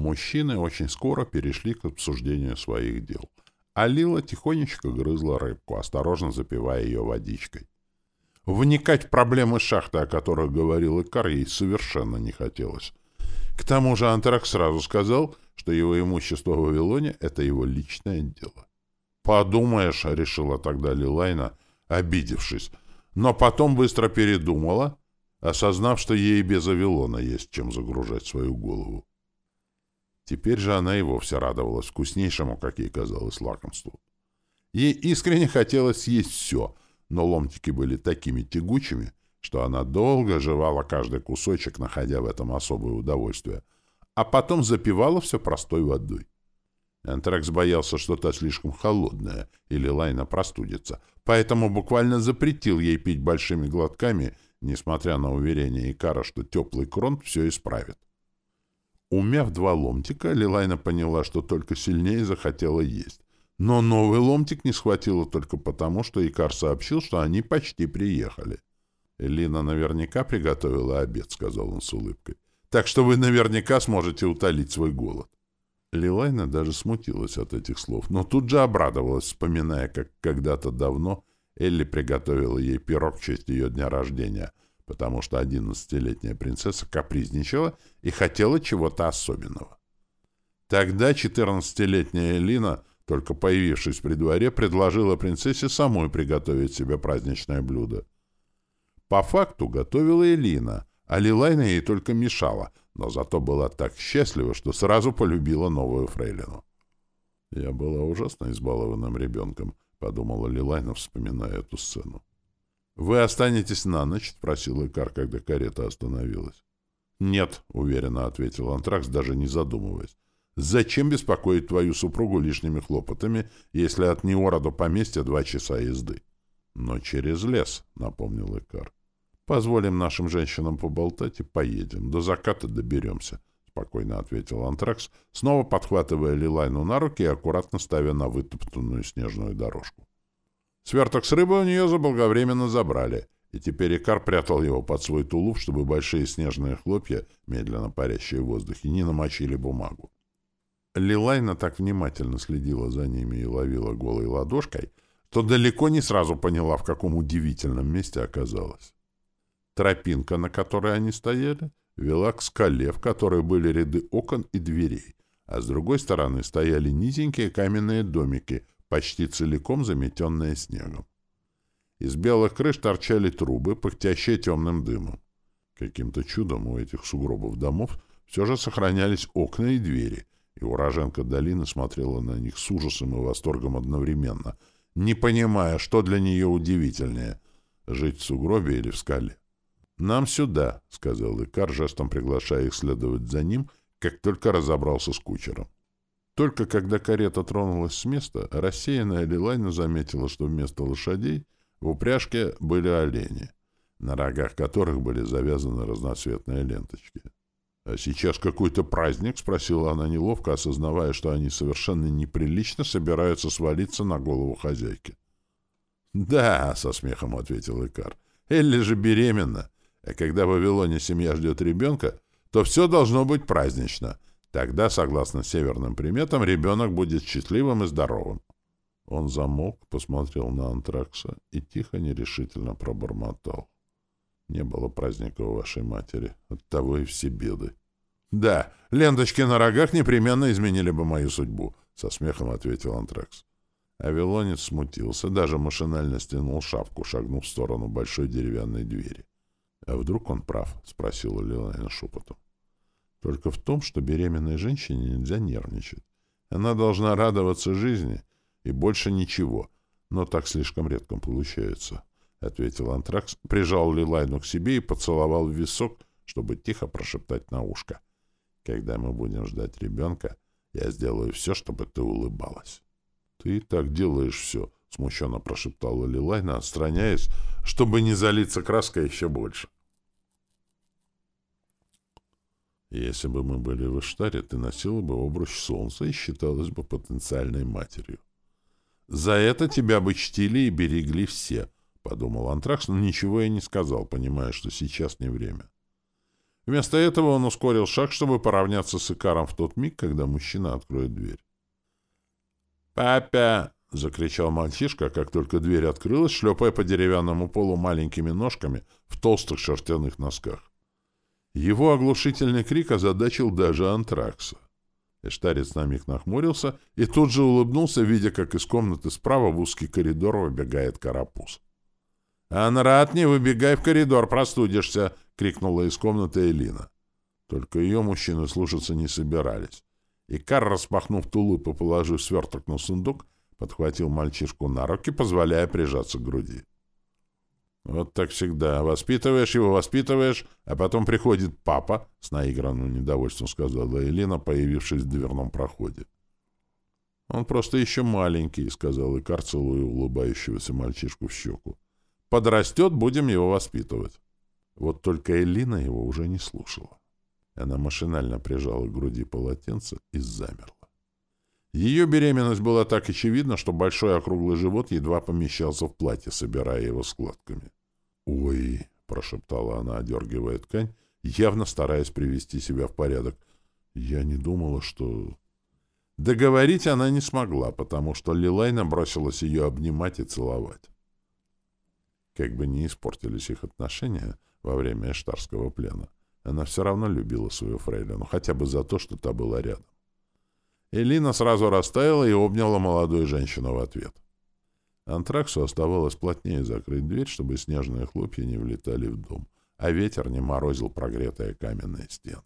Мужчины очень скоро перешли к обсуждению своих дел. А Лила тихонечко грызла рыбку, осторожно запивая ее водичкой. Вникать в проблемы шахты, о которых говорил Икар, ей совершенно не хотелось. К тому же Антрак сразу сказал, что его имущество в Вавилоне — это его личное дело. «Подумаешь», — решила тогда Лилайна, обидевшись, но потом быстро передумала, осознав, что ей без Вавилона есть чем загружать свою голову. Теперь же она и вовсе радовалась вкуснейшему, как ей казалось, лакомству. Ей искренне хотелось съесть все, но ломтики были такими тягучими, что она долго жевала каждый кусочек, находя в этом особое удовольствие, а потом запивала все простой водой. Энтрекс боялся, что та слишком холодная, или Лайна простудится, поэтому буквально запретил ей пить большими глотками, несмотря на уверение Икара, что теплый кронт все исправит. Умяв два ломтика, Лилайна поняла, что только сильнее захотела есть. Но новый ломтик не схватила только потому, что Икар сообщил, что они почти приехали. «Элина наверняка приготовила обед», — сказал он с улыбкой. «Так что вы наверняка сможете утолить свой голод». Лилайна даже смутилась от этих слов, но тут же обрадовалась, вспоминая, как когда-то давно Элли приготовила ей пирог в честь ее дня рождения, потому что одиннадцатилетняя принцесса капризничала и хотела чего-то особенного. Тогда четырнадцатилетняя Элина, только появившись при дворе, предложила принцессе самой приготовить себе праздничное блюдо. По факту готовила Элина, а Лилайна ей только мешала, но зато была так счастлива, что сразу полюбила новую фрейлину. «Я была ужасно избалованным ребенком», — подумала Лилайна, вспоминая эту сцену. «Вы останетесь на ночь?» — спросил Икар, когда карета остановилась. «Нет», — уверенно ответил Антракс, даже не задумываясь. «Зачем беспокоить твою супругу лишними хлопотами, если от Неора до поместья два часа езды?» «Но через лес», — напомнил Икар. Позволим нашим женщинам поболтать и поедем. До заката доберемся, — спокойно ответил Антракс, снова подхватывая Лилайну на руки и аккуратно ставя на вытоптанную снежную дорожку. Сверток с рыбой у нее заблаговременно забрали, и теперь Икар прятал его под свой тулуп, чтобы большие снежные хлопья, медленно парящие в воздухе, не намочили бумагу. Лилайна так внимательно следила за ними и ловила голой ладошкой, что далеко не сразу поняла, в каком удивительном месте оказалась. Тропинка, на которой они стояли, вела к скале, в которой были ряды окон и дверей, а с другой стороны стояли низенькие каменные домики, почти целиком заметенные снегом. Из белых крыш торчали трубы, пыхтящие темным дымом. Каким-то чудом у этих сугробов домов все же сохранялись окна и двери, и уроженка долины смотрела на них с ужасом и восторгом одновременно, не понимая, что для нее удивительнее — жить в сугробе или в скале. «Нам сюда», — сказал Икар, жестом приглашая их следовать за ним, как только разобрался с кучером. Только когда карета тронулась с места, рассеянная Лилайна заметила, что вместо лошадей в упряжке были олени, на рогах которых были завязаны разноцветные ленточки. «А сейчас какой-то праздник?» — спросила она неловко, осознавая, что они совершенно неприлично собираются свалиться на голову хозяйки. «Да», — со смехом ответил Икар, — «Элли же беременна. А когда в Вавилоне семья ждет ребенка, то все должно быть празднично. Тогда, согласно северным приметам, ребенок будет счастливым и здоровым. Он замолк, посмотрел на Антракса и тихо, нерешительно пробормотал. Не было праздника у вашей матери, оттого и все беды. — Да, ленточки на рогах непременно изменили бы мою судьбу, — со смехом ответил Антракс. Авилонец смутился, даже машинально стянул шапку, шагнув в сторону большой деревянной двери. «А вдруг он прав?» — спросила Лилайна шепотом. «Только в том, что беременной женщине нельзя нервничать. Она должна радоваться жизни и больше ничего, но так слишком редко получается», — ответил Антракс, прижал Лилайну к себе и поцеловал в висок, чтобы тихо прошептать на ушко. «Когда мы будем ждать ребенка, я сделаю все, чтобы ты улыбалась». «Ты так делаешь все», — смущенно прошептала Лилайна, отстраняясь, чтобы не залиться краской еще больше. Если бы мы были в Иштаре, ты носила бы обруч солнца и считалась бы потенциальной матерью. За это тебя бы чтили и берегли все, — подумал Антракс, но ничего я не сказал, понимая, что сейчас не время. Вместо этого он ускорил шаг, чтобы поравняться с Икаром в тот миг, когда мужчина откроет дверь. «Папа!» — закричал мальчишка, как только дверь открылась, шлепая по деревянному полу маленькими ножками в толстых шерстяных носках. Его оглушительный крик озадачил даже антракса. Эштарец на миг нахмурился и тут же улыбнулся, видя, как из комнаты справа в узкий коридор выбегает карапуз. «Анрат, не выбегай в коридор, простудишься!» — крикнула из комнаты Элина. Только ее мужчины слушаться не собирались. Икар, распахнув тулуп и положив сверток на сундук, подхватил мальчишку на руки, позволяя прижаться к груди. Вот так всегда. Воспитываешь его, воспитываешь, а потом приходит папа, — с наигранным недовольством сказала Элина, появившись в дверном проходе. Он просто еще маленький, — сказал Икар, целуя улыбающегося мальчишку в щеку. Подрастет, будем его воспитывать. Вот только Элина его уже не слушала. Она машинально прижала к груди полотенце и замерла. Ее беременность была так очевидна, что большой округлый живот едва помещался в платье, собирая его складками. «Ой!» — прошептала она, одергивая ткань, явно стараясь привести себя в порядок. «Я не думала, что...» Договорить она не смогла, потому что Лилайна бросилась ее обнимать и целовать. Как бы ни испортились их отношения во время эштарского плена, она все равно любила свою фрейлину, хотя бы за то, что та была рядом. Элина сразу растаяла и обняла молодую женщину в ответ. Антраксу оставалось плотнее закрыть дверь, чтобы снежные хлопья не влетали в дом, а ветер не морозил прогретые каменные стены.